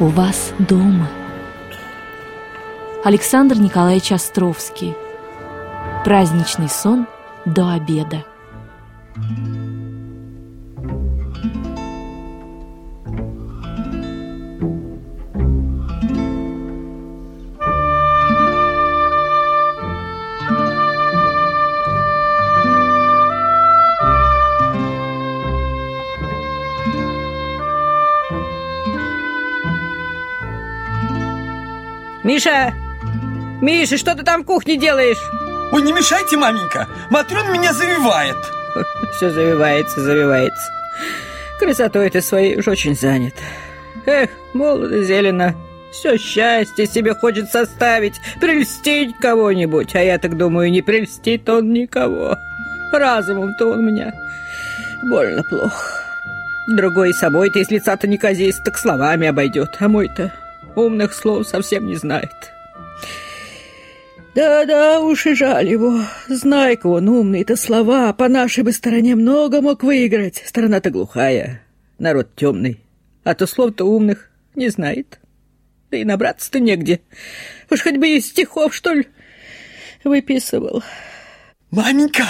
У вас дома. Александр Николаевич Островский. Праздничный сон до обеда. Миша! Миша, что ты там в кухне делаешь? Ой, не мешайте, маменька. Матрон меня завивает. Все завивается, завивается. Красотой ты своей уж очень занят. Эх, молодо зелено. Все счастье себе хочет составить, прельстить кого-нибудь. А я так думаю, не прельстит он никого. Разумом-то он меня больно плохо. Другой собой-то из лица-то не казись, так словами обойдет. А мой-то умных слов совсем не знает. Да-да, уж и жаль его. Знай-ка он умный-то слова, по нашей бы стороне много мог выиграть. Страна-то глухая, народ темный, а то слов-то умных не знает. Да и набраться-то негде. Уж хоть бы из стихов, что ли, выписывал. Маменька,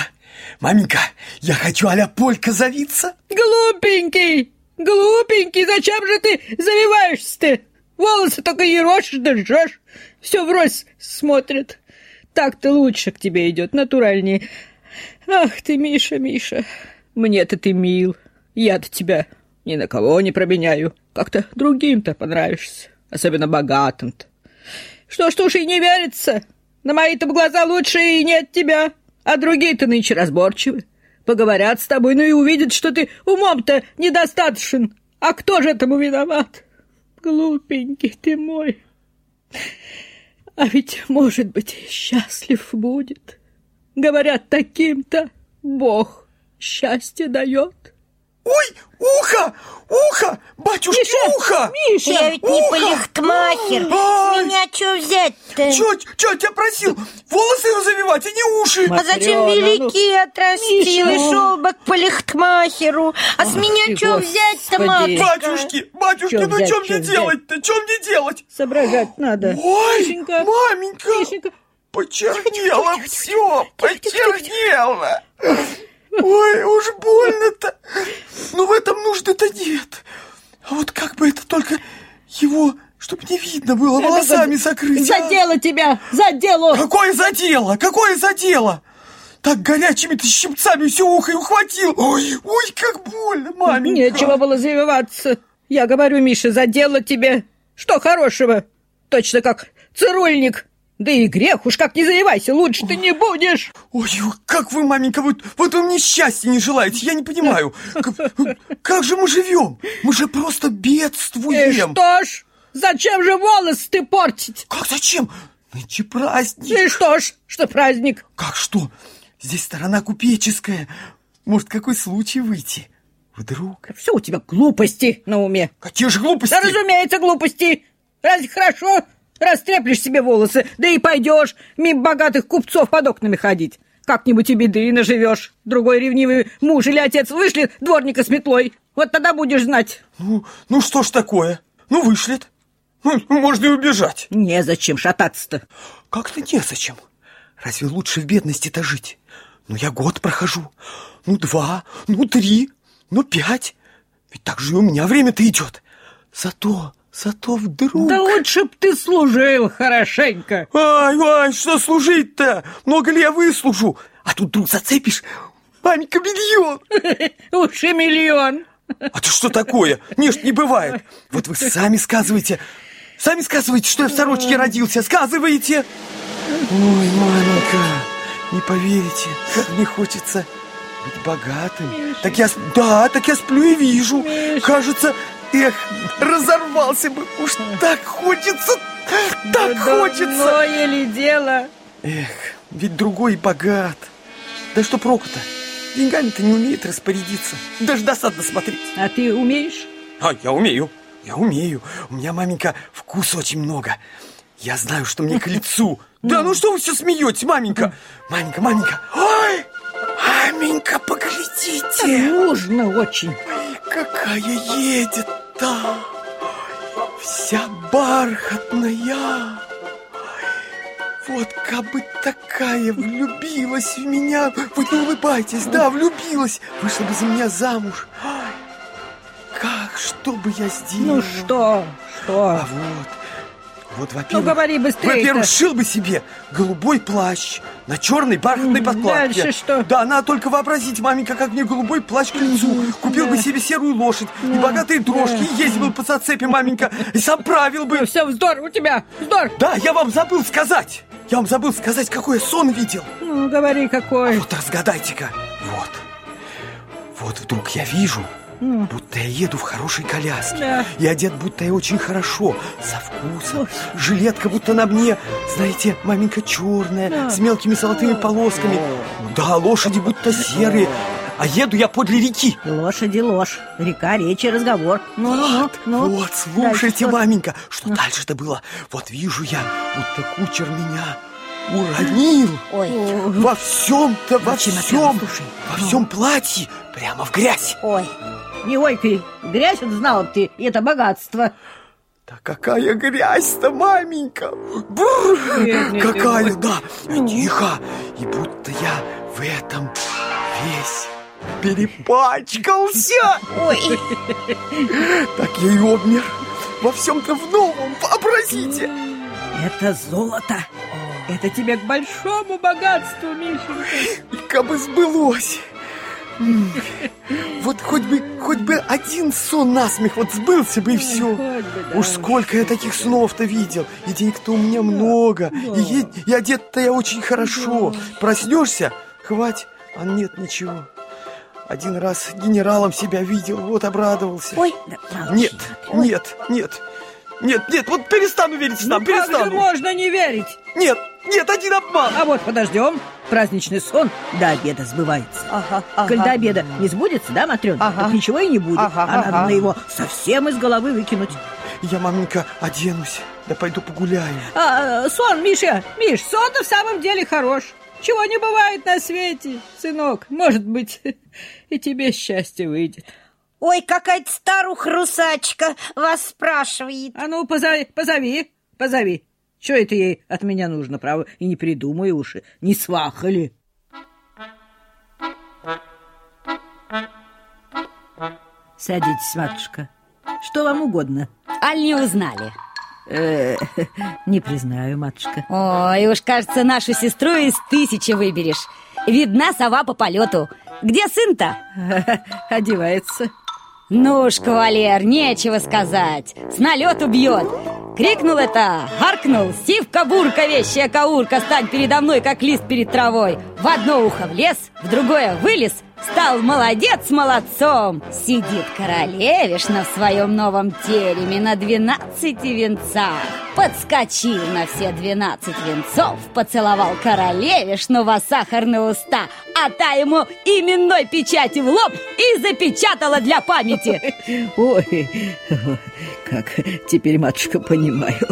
маменька, я хочу а-ля полька завиться. Глупенький, глупенький, зачем же ты завиваешься-то? Волосы только ерошишь да жжешь. Все врозь смотрят. Так-то лучше к тебе идет, натуральнее. Ах ты, Миша, Миша, мне-то ты мил. Я-то тебя ни на кого не променяю. Как-то другим-то понравишься, особенно богатым-то. Что ж, уж и не верится. На мои-то глаза лучше и нет тебя, а другие-то нынче разборчивы. Поговорят с тобой, ну и увидят, что ты умом-то недостаточен. А кто же этому виноват? Глупенький ты мой. А ведь, может быть, счастлив будет. Говорят, таким-то Бог счастье дает. Ой, ухо, ухо, батюшки, Миша, ухо. Миша, Я ведь не ухо! полихтмахер. С меня что взять-то? Чё, чё, я тебя просил волосы завивать, а не уши. А зачем Матрёна, велики отрастил и шел бы к полихтмахеру? А с меня что взять-то, матушка? Батюшки, батюшки, Чё ну взять, чё чё мне делать-то? Чё мне делать? Соображать надо. Ой, Мишенька, маменька, Мишенька, почернело все, почернело. Ой, уж больно-то. Ну в этом нужды-то нет. А вот как бы это только его, чтобы не видно было, волосами закрыть. а? Задело тебя, задело. Какое задело? Какое задело? Так горячими-то щипцами все ухо и ухватил. Ой, ой, как больно, маменька. Нечего было завиваться. Я говорю, Миша, задело тебе. Что хорошего? Точно как цирульник. Да и грех уж как не завивайся, лучше ты не будешь. Ой, как вы, маменька, вот, вот вы мне счастья не желаете, я не понимаю. Как, как же мы живем? Мы же просто И бедствуем. что ж, зачем же волосы ты портить? Как зачем? Нынче праздник. И что ж, что праздник? Как что? Здесь сторона купеческая. Может, какой случай выйти? Вдруг? Все у тебя глупости на уме. Какие же глупости? Да, разумеется, глупости. Разве хорошо? Растреплешь себе волосы, да и пойдешь мимо богатых купцов под окнами ходить. Как-нибудь и беды наживешь. Другой ревнивый муж или отец вышлет дворника с метлой. Вот тогда будешь знать. Ну, ну что ж такое? Ну, вышлет. Ну, можно и убежать. Незачем шататься-то. Как-то незачем. Разве лучше в бедности-то жить? Ну, я год прохожу. Ну, два, ну, три, ну, пять. Ведь так же и у меня время-то идет. Зато, зато вдруг... Да лучше б ты служил хорошенько. Ай, ай, что служить-то? Много ли я выслужу? А тут вдруг зацепишь, маменька, миллион. Уж и миллион. А ты что такое? Не, не бывает. Вот вы сами сказываете. Сами сказываете, что я в сорочке родился. Сказываете. Ой, маменька, не поверите, как мне хочется быть богатым. Так я, да, так я сплю и вижу. Кажется, эх, разорвался бы. Уж так хочется, так хочется. Дурное ли дело? Эх, ведь другой богат. Да что проку-то? Деньгами-то не умеет распорядиться. Даже досадно смотреть. А ты умеешь? А, я умею. Я умею. У меня, маменька, вкуса очень много. Я знаю, что мне к лицу. Да ну что вы все смеетесь, маменька? Маменька, маменька. Ой, маменька, поглядите. Нужно очень. Какая едет-то. вся бархатная. Вот как бы такая влюбилась в меня. Вы не улыбайтесь, да, влюбилась. Вышла бы за меня замуж. Как, что бы я сделал? Ну что, что? А вот, вот, Ну во-первых... говори быстрее. Во-первых, сшил бы себе голубой плащ на черной бархатной подкладке. дальше что? Да, надо только вообразить, маменька, как мне голубой плащ к лицу. Купил бы да. себе серую лошадь и богатые дрожки, и ездил бы по зацепе, маменька, и сам правил бы. Все, вздор у тебя, вздор. Да, я вам забыл сказать. Я вам забыл сказать, какой я сон видел. Ну, говори, какой. Вот разгадайте-ка. Вот. Вот вдруг я вижу, будто я еду в хорошей коляске. Да. И одет будто я очень хорошо, со вкусом. Жилетка будто на мне, знаете, маменька черная, с мелкими золотыми полосками. Да, лошади будто серые. А еду я подле реки. Лошади ложь, река, речи, разговор. Ну, ну, ну, Вот, ну. вот, слушайте, Дальше маменька, что дальше-то было? Вот вижу я, будто кучер меня уронил. Ой, Во всем-то, во всем, во всем платье, прямо в грязь. ой. Не ойкай, грязь вот знала б ты, и это богатство. Да какая грязь-то, маменька! Бррр, Бедный ты какая, мой. да! Тихо! И будто я в этом весь перепачкался! Ой, Так я и обмер. Во всем-то в новом, вообразите! Это золото. Это тебе к большому богатству, Мишенька. И как бы сбылось! Вот хоть бы, хоть бы один сон насмех вот сбылся бы и все. Бы, да Уж сколько я таких снов-то видел. И денег-то у меня много. И, е- и одет-то я очень хорошо. Проснешься, хвать, а нет ничего. Один раз генералом себя видел, вот обрадовался. ой. Нет, нет, нет. Нет, нет, вот перестану верить Ну нам, как же перестану. можно не верить? Нет, нет, один обман. А вот подождем. Праздничный сон до обеда сбывается. Ага, Коль до ага. обеда не сбудется, да, Матрёна? Ага. Так ничего и не будет. Ага, а надо ага. на его совсем из головы выкинуть. Я, маменька, оденусь, да пойду погуляю. А, э, сон, Миша, Миш, сон-то в самом деле хорош. Чего не бывает на свете, сынок. Может быть, и тебе счастье выйдет. Ой, какая-то старуха-русачка вас спрашивает. А ну, позови, позови, позови. Что это ей от меня нужно, право? И не придумай уж, не свахали. Садитесь, матушка. Что вам угодно? Аль не узнали? Э, не признаю, матушка. Ой, уж кажется, нашу сестру из тысячи выберешь. Видна сова по полету. Где сын-то? Одевается. Ну уж, кавалер, нечего сказать. С налету бьет. Крикнул это, гаркнул. Сивка-бурка, вещая каурка, стань передо мной, как лист перед травой. В одно ухо влез, в другое вылез. Стал молодец молодцом. Сидит королевишна в своем новом тереме на двенадцати венцах. Подскочил на все двенадцать венцов, поцеловал королевишну во сахарные уста, а та ему именной печати в лоб и запечатала для памяти. Ой, как теперь, матушка, понимаю.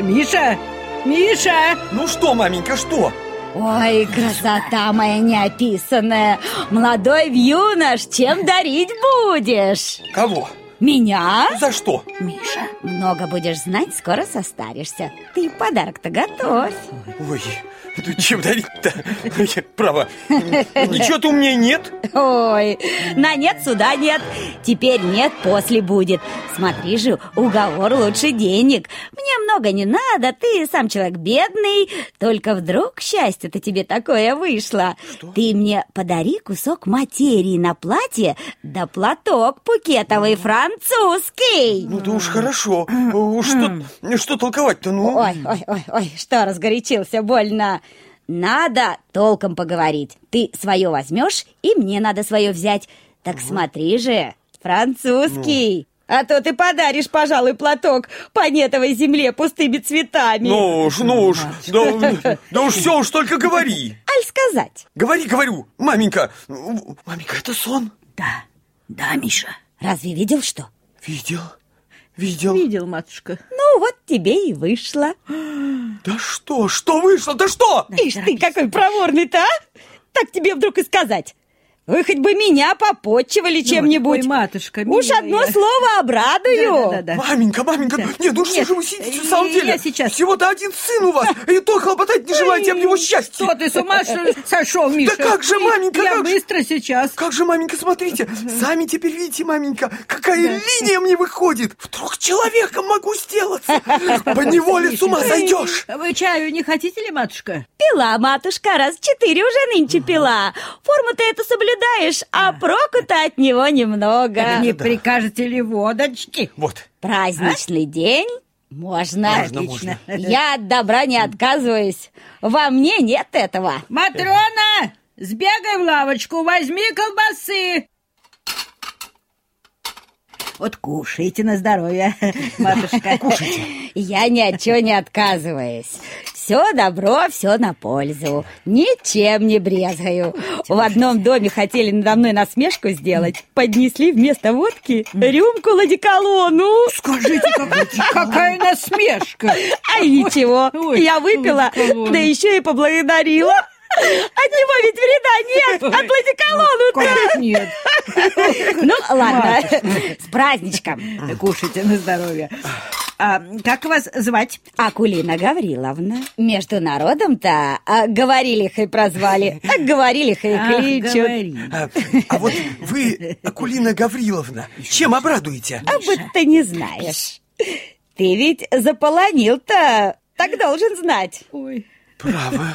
Миша, Миша! Ну что, маменька, что? Ой, красота моя неописанная. Молодой юнош, чем дарить будешь? Кого? Меня? За что? Миша, много будешь знать, скоро состаришься. Ты подарок-то готовь. Ой, ну чем дарить-то? Право, ничего-то у меня нет. Ой, на нет суда нет. Теперь нет, после будет. Смотри же, уговор лучше денег. Мне много не надо, ты сам человек бедный. Только вдруг счастье-то тебе такое вышло. Ты мне подари кусок материи на платье, да платок пукетовый французский. Ну да уж хорошо. Уж что, что толковать-то, ну? Ой, ой, ой, ой, что разгорячился больно. Надо толком поговорить. Ты свое возьмешь, и мне надо свое взять. Так смотри же, французский. А то ты подаришь, пожалуй, платок по нетовой земле пустыми цветами. Ну уж, ну уж, да, да уж все уж только говори. Аль сказать. Говори, говорю, маменька. Маменька, это сон? Да, да, Миша. Разве видел что? Видел, видел. Видел, матушка. Ну, вот тебе и вышло. Да что, что вышло, да что? Ишь ты, какой проворный-то, а? Так тебе вдруг и сказать. Вы хоть бы меня попотчевали чем-нибудь. Ой, матушка, Уж милая. одно слово обрадую. Да-да-да. Маменька, маменька, Да. нет, ну что Нет, же вы сидите в я самом деле? сейчас- Всего-то один сын у вас, и то хлопотать не желаете об его счастье. Что ты с ума сошел, Миша? как же, маменька, Я как же? быстро сейчас. Как же, маменька, смотрите, сами теперь видите, маменька, какая линия мне выходит. Вдруг человеком могу сделаться. По неволе с ума сойдешь. Вы чаю не хотите ли, матушка? Пила, матушка, раз четыре уже нынче пила. Форму ты эту соблюдаешь, а проку-то от него немного. Не прикажете ли водочки? Вот, Праздничный день можно. Можно, можно. Я от добра не отказываюсь. Во мне нет этого. Матрона, сбегай в лавочку, возьми колбасы. Вот кушайте на здоровье, матушка. Кушайте. Я ни от чего не отказываюсь. Все добро, все на пользу. Ничем не брезгаю. В одном доме хотели надо мной насмешку сделать. Поднесли вместо водки рюмку ладиколону. Скажите, как- какая насмешка. А ничего, я выпила, да еще и поблагодарила. От него ведь вреда нет, от ладиколону-то. Как нет. Ну, ладно, с праздничком. Кушайте на здоровье. А как вас звать? Акулина Гавриловна. Между народом-то а, Говорилихой прозвали, а Говорилихой Ах, кличут. говори. а, а вот вы, Акулина Гавриловна, чем обрадуете? А будто не знаешь. Ты ведь заполонил-то, так должен знать. Ой. Право,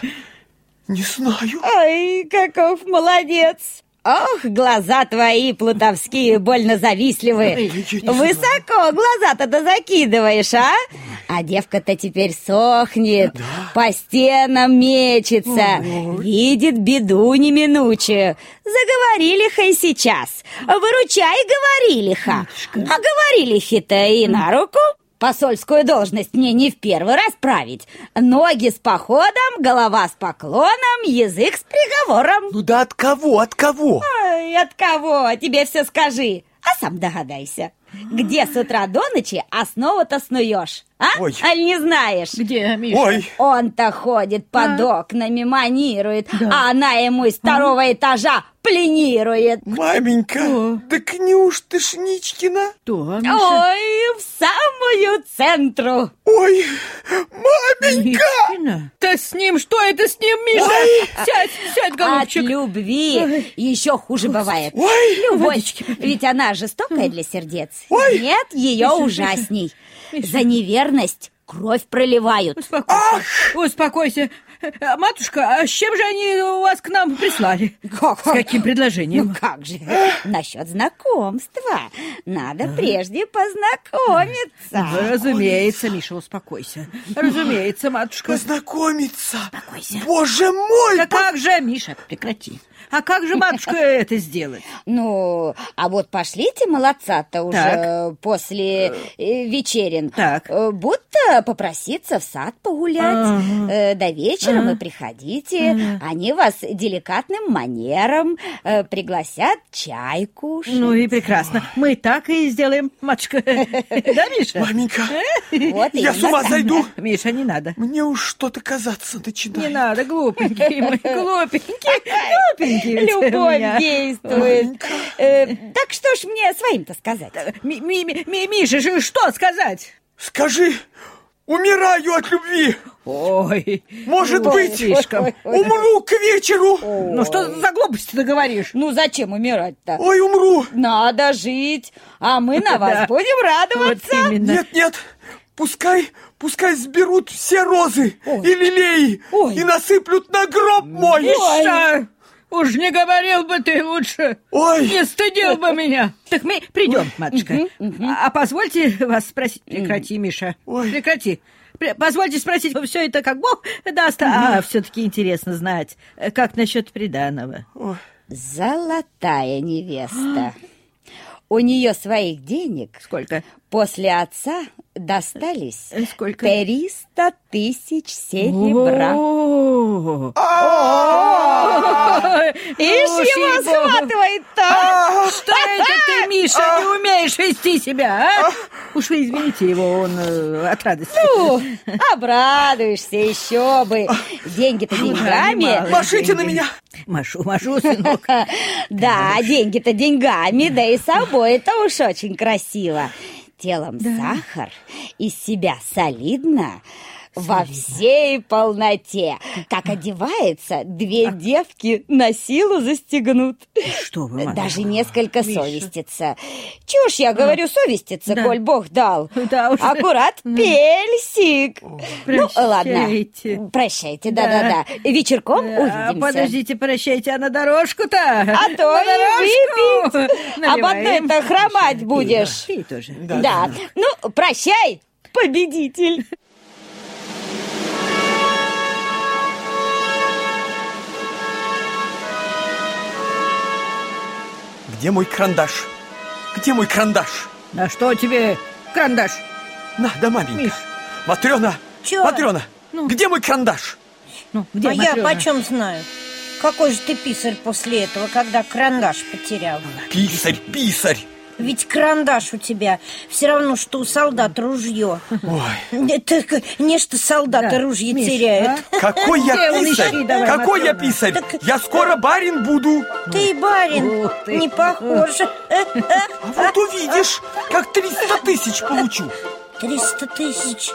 не знаю. Ой, каков молодец. Ох, глаза твои плутовские больно завистливые. Ой, Высоко глаза-то да закидываешь, а? А девка-то теперь сохнет, по стенам мечется, видит беду неминучую. Заговорилиха и сейчас. Выручай, говорилиха. А говорилихи-то и на руку. Посольскую должность мне не в первый раз править. Ноги с походом, голова с поклоном, язык с приговором. Ну да от кого, от кого? Ой, от кого? Тебе все скажи. А сам догадайся. Где с утра до ночи основу-то снуешь? А? Ой. Аль не знаешь? Где, Миша? Ой, Он-то ходит под окнами, манирует, а она ему из второго этажа планирует. маменька, так неужто Шничкина? Кто, Миша? Ой, в самую центру. Ой, маменька! Мишкина? Да с ним, что это с ним, Миша? Сядь, сядь, От голубчик. любви еще хуже бывает. Ой, Любовь, ведь она жестокая для сердец. Ой. Нет, ее ужасней. За неверность кровь проливают. Успокойся. Успокойся. А, Матушка, а с чем же они вас к нам прислали? Как? С каким предложением? Ну как же, насчет знакомства. Надо прежде познакомиться. Разумеется, Миша, успокойся. Разумеется, матушка. познакомиться. Успокойся. Боже мой! Да как же, Миша, прекрати. А как же, матушка, это сделать? Ну, а вот пошлите молодца-то уже Так. после э, вечерин. Так. Э, Будто попроситься в сад погулять. Ага. Э, До вечера вы приходите. Они вас деликатным манером э, пригласят чай кушать. Ну и прекрасно. Мы так и сделаем, матушка. Да, Миша? Маменька, Вот я с ума сойду. Миша, не надо. Мне уж что-то казаться начинает. Не надо, глупенький мой, глупенький, глупенький Любовь действует. Э, Так что ж мне своим-то сказать? Ми- ми- ми- Миша, же что сказать? Скажи, умираю от любви. Ой, Может Ой, быть, слишком. умру к вечеру. Ну что за глупости ты говоришь? Ну зачем умирать-то? Ой, умру. Надо жить, а мы на вас Да. будем Вот радоваться. именно. Нет, нет, пускай, пускай сберут все розы и лилеи Ой. и насыплют на гроб мой. Миша, уж не говорил бы ты лучше. Ой, Не стыдил бы меня. Так мы придем, матушка. А позвольте вас спросить. Прекрати, Миша. Ой. Прекрати. Пре- Позвольте спросить, все это как Бог даст, а все-таки интересно знать, э, как насчет приданого. Золотая невеста. У нее своих денег Сколько? после отца достались Сколько? триста тысяч серебра. Ишь, его схватывает-то! Что это ты, Миша, не умеешь вести себя, а? Уж вы извините его, он э, от радости. Ну, обрадуешься еще бы. Деньги-то деньгами. Машите на меня! Машу, машу, сынок. Да, деньги-то деньгами, да и собой это уж очень красиво. Телом сахар, из себя солидно, во всей полноте. Как одевается, две девки на силу застегнут. Что вы, матушка? Даже несколько совестится. Чушь, я говорю, совестится, Да. коль Бог дал. Да уж. Аккурат пельсик. Ну, ладно. Прощайте. Да. да-да-да. Вечерком А, увидимся. подождите, прощайте, а на дорожку-то? А то и выпить. Об одной-то хромать будешь. Ты тоже. Да. Ну, прощай, победитель. Где мой карандаш? Где мой карандаш? А что тебе карандаш? На, да, маменька. Миш. Матрена! Чё? Матрена! Где мой карандаш? Ну, где а я Матрёна? почем знаю? Какой же ты писарь после этого, когда карандаш потерял? Писарь, писарь! Ведь карандаш у тебя все равно, что у солдат ружье. Ой, Это к- нечто солдаты Да, ружье Миш, теряют. какой Где я писарь! давай, Какой я писарь! Я скоро барин буду! Ты, барин, ты. не похож. А вот увидишь, как 300 тысяч получу! Триста тысяч.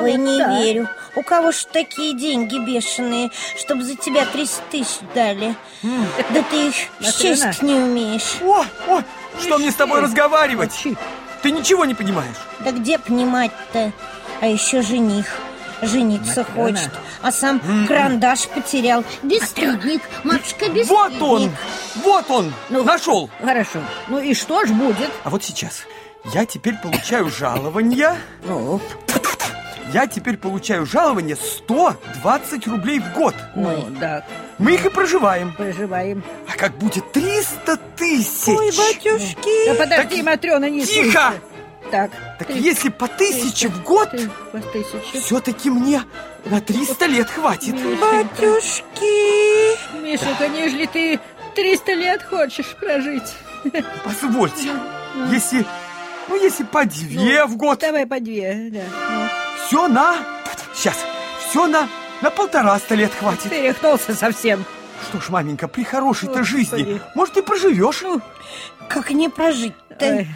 Ой, не да. верю. У кого ж такие деньги бешеные, чтобы за тебя 300 тысяч дали? Да ты их счесть не умеешь. О, о, что мне с тобой разговаривать? Ты ничего не понимаешь. Да где понимать-то? А еще жених. Жениться хочет, а сам карандаш потерял. Бесстыдник, матушка, бесстыдник. Вот он! Вот он! Ну. Нашел! Хорошо. Ну и что ж будет? А вот сейчас я теперь получаю жалование. Ну, Я теперь получаю жалование 120 рублей в год. ну, да, Мы их и проживаем. проживаем. А как будет 300 тысяч? Ой, батюшки. Да подожди, Так Матрёна, не Тихо! слушай. Так, Так три- если по тысяче в год, все-таки мне на 300 лет хватит. Батюшки. Мишенька, нежели ты 300 лет хочешь прожить. Позвольте, если, ну если по две в год, Давай по две, да. Ну, все на, сейчас, все на, на полтораста лет хватит. перехнулся совсем. Что ж, маменька, при хорошей-то жизни, может, и проживешь? Ну, Как не прожить-то?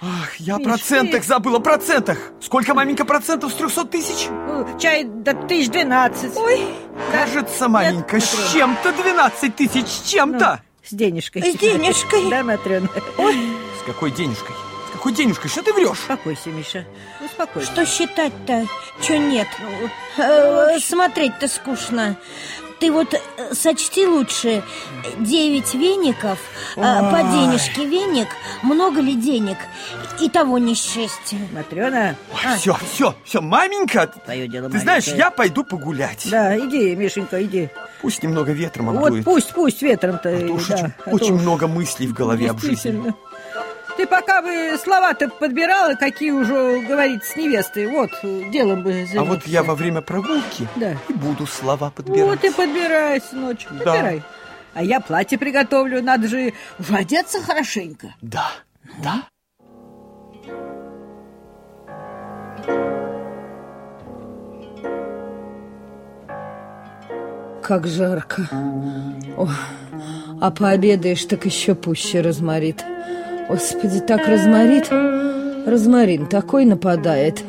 Ах, я о процентах ты- забыл, о процентах. Сколько, маменька, процентов с 300 тысяч? ну, чай до тысяч двенадцать. Ой, Кажется, маменька, с чем-то 12 тысяч, с чем-то. с денежкой. С денежкой. Да, Матрёна. С какой денежкой? Какой денежкой? Что ты врешь? Успокойся, Миша. Успокойся. Что считать-то? Че нет? Ну, Э, Смотреть-то скучно. Ты вот э, сочти лучше девять веников, э, по Ой. денежке веник, много ли денег? И того не счесть. Матрёна, Ой, все, все, все, маменька, твое дело ты знаешь, я пойду погулять. Да, иди, Мишенька, иди. Пусть немного ветром Вот обдует. пусть, пусть ветром-то. А да, очень, а то очень уж много мыслей в голове об жизни. Ты пока бы слова-то подбирала, какие уже говорить с невестой, вот, делом бы заняться. А вот я во время прогулки Да. и буду слова подбирать. Вот и подбирай, сыночек, Да. подбирай. А я платье приготовлю, надо же одеться хорошенько. Да, да. Как жарко. О, а пообедаешь, так еще пуще разморит. Господи, так разморит. Розмарин такой нападает.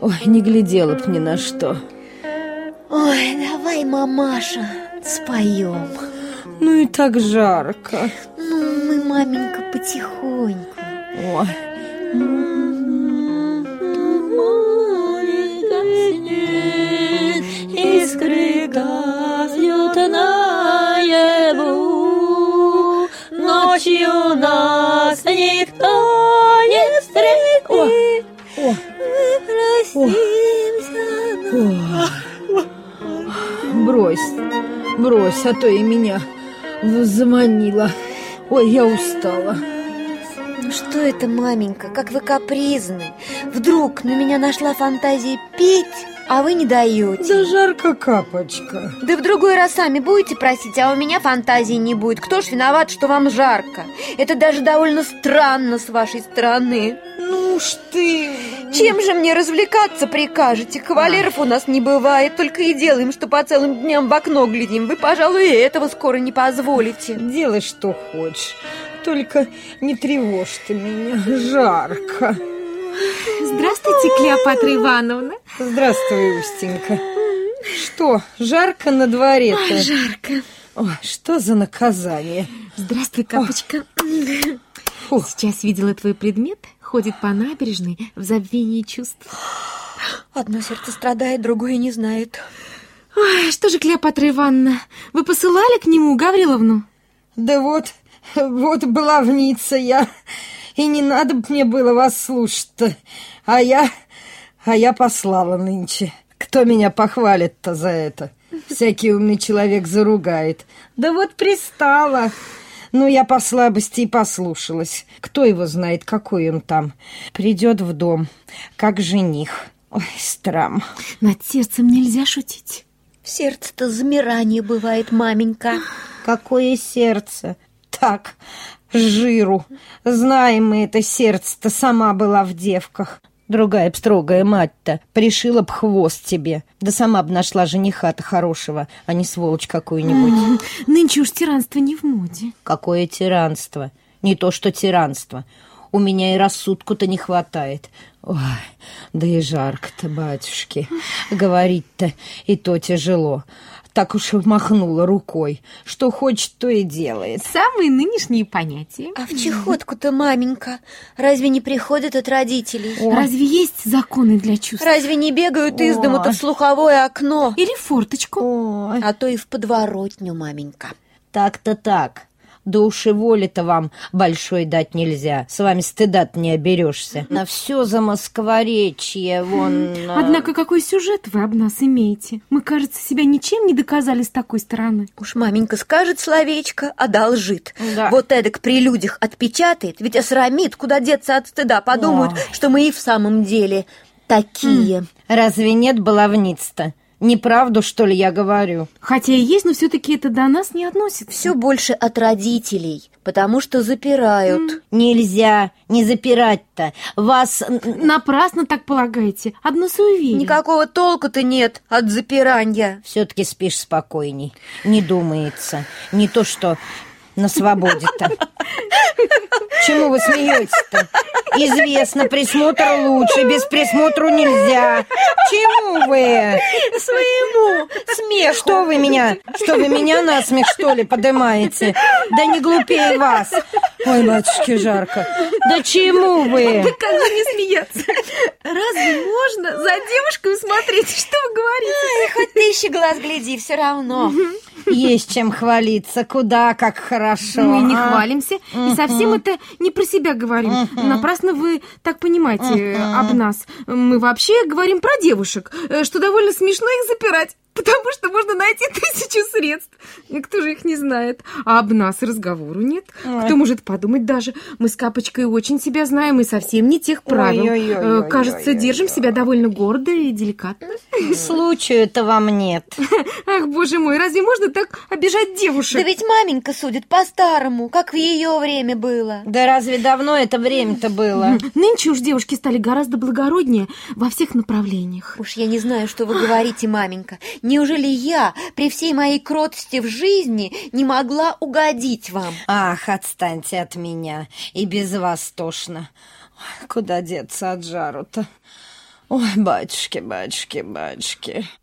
Ой, не глядела б ни на что. Ой, давай, мамаша, споем. Ну и так жарко. Ну, мы, маменька, потихоньку. Ой. Искры гаснут наяву, Ночью нас Мы простимся брось, брось, а то и меня заманила. Ой, я устала. Ну что это, маменька, как вы капризны. Вдруг на меня нашла фантазия петь, а вы не даете. Да жарко, капочка. Да в другой раз сами будете просить, а у меня фантазии не будет. Кто ж виноват, что вам жарко? Это даже довольно странно с вашей стороны. Ну уж ты... Чем же мне развлекаться прикажете? Кавалеров у нас не бывает, только и делаем, что по целым дням в окно глядим. Вы, пожалуй, этого скоро не позволите. Делай, что хочешь. Только не тревожь ты меня. Жарко. Здравствуйте, Клеопатра Ивановна. Здравствуй, Устенька. Что, жарко на дворе-то? Жарко. Ой, что за наказание? Здравствуй, Капочка. Фу. Сейчас видела твой предмет, ходит по набережной в забвении чувств. Одно сердце страдает, другое не знает. Ой, что же, Клеопатра Ивановна, вы посылали к нему Гавриловну? Да вот, вот баловница я. И не надо б мне было вас слушать-то. А я... А я послала нынче. Кто меня похвалит-то за это? Всякий умный человек заругает. Да вот пристала. Ну, я по слабости и послушалась. Кто его знает, какой он там. Придет в дом, как жених. Ой, страм. Над сердцем нельзя шутить. В сердце-то замирание бывает, маменька. Какое сердце? Так, жиру. Знаем мы это сердце-то, сама была в девках. Другая б строгая мать-то пришила б хвост тебе. Да сама б нашла жениха-то хорошего, а не сволочь какую-нибудь. Нынче уж тиранство не в моде. Какое тиранство? Не то что тиранство. У меня и рассудку-то не хватает. Ой, да и жарко-то, батюшки. Говорить-то и то тяжело. Так уж и махнула рукой. Что хочет, то и делает. Самые нынешние понятия. А в чехотку-то, маменька, разве не приходят от родителей? Разве есть законы для чувств? Разве не бегают из дома-то в слуховое окно? Или форточку? Ой, А то и в подворотню, маменька. так-то так. Да уж и воли-то вам большой дать нельзя. С вами стыда не оберешься. На все за москворечье, вон... Однако какой сюжет вы об нас имеете? Мы, кажется, себя ничем не доказали с такой стороны. Уж маменька скажет словечко, одолжит. Да. Вот эдак при людях отпечатает, ведь осрамит, куда деться от стыда. Подумают, что мы и в самом деле такие. Разве нет баловниц-то? Неправду, что ли, я говорю? Хотя и есть, но все-таки это до нас не относится. Все больше от родителей, потому что запирают. Нельзя, не запирать-то. Вас... Напрасно так полагаете. Одно суеверие. Никакого толку-то нет от запирания. Все-таки спишь спокойней. Не думается. Не то, что на свободе-то. Чему вы смеетесь-то? Известно, присмотр лучше, без присмотру нельзя. Чему вы? Своему смеху. Что вы меня, что вы меня на смех, что ли, поднимаете? Да не глупее вас. Ой, батюшки, жарко. Да чему вы? Как же не смеяться? Разве можно за девушкой смотреть? Что вы говорите? Ай, хоть тысячи глаз гляди, все равно. Есть чем хвалиться, куда как хорошо. Мы не а? хвалимся и совсем это не про себя говорим. Напрасно вы так понимаете э, об нас. Мы вообще говорим про девушек, э, что довольно смешно их запирать. Потому что можно найти тысячу средств. И Кто же их не знает? А об нас разговору нет. Кто может подумать даже? Мы с Капочкой очень себя знаем и совсем не тех правил. Э, Кажется, держим себя довольно гордо и деликатно. Случаю-то вам нет. Ах, боже мой, разве можно так обижать девушек? Да ведь маменька судит по-старому, как в ее время было. Да разве давно это время-то было? Нынче уж девушки стали гораздо благороднее во всех направлениях. Уж я не знаю, что вы говорите, маменька. Неужели я при всей моей кротости в жизни не могла угодить вам? Ах, отстаньте от меня. И без вас тошно. Ой, Куда деться от жару-то? Ой, батюшки, батюшки, батюшки.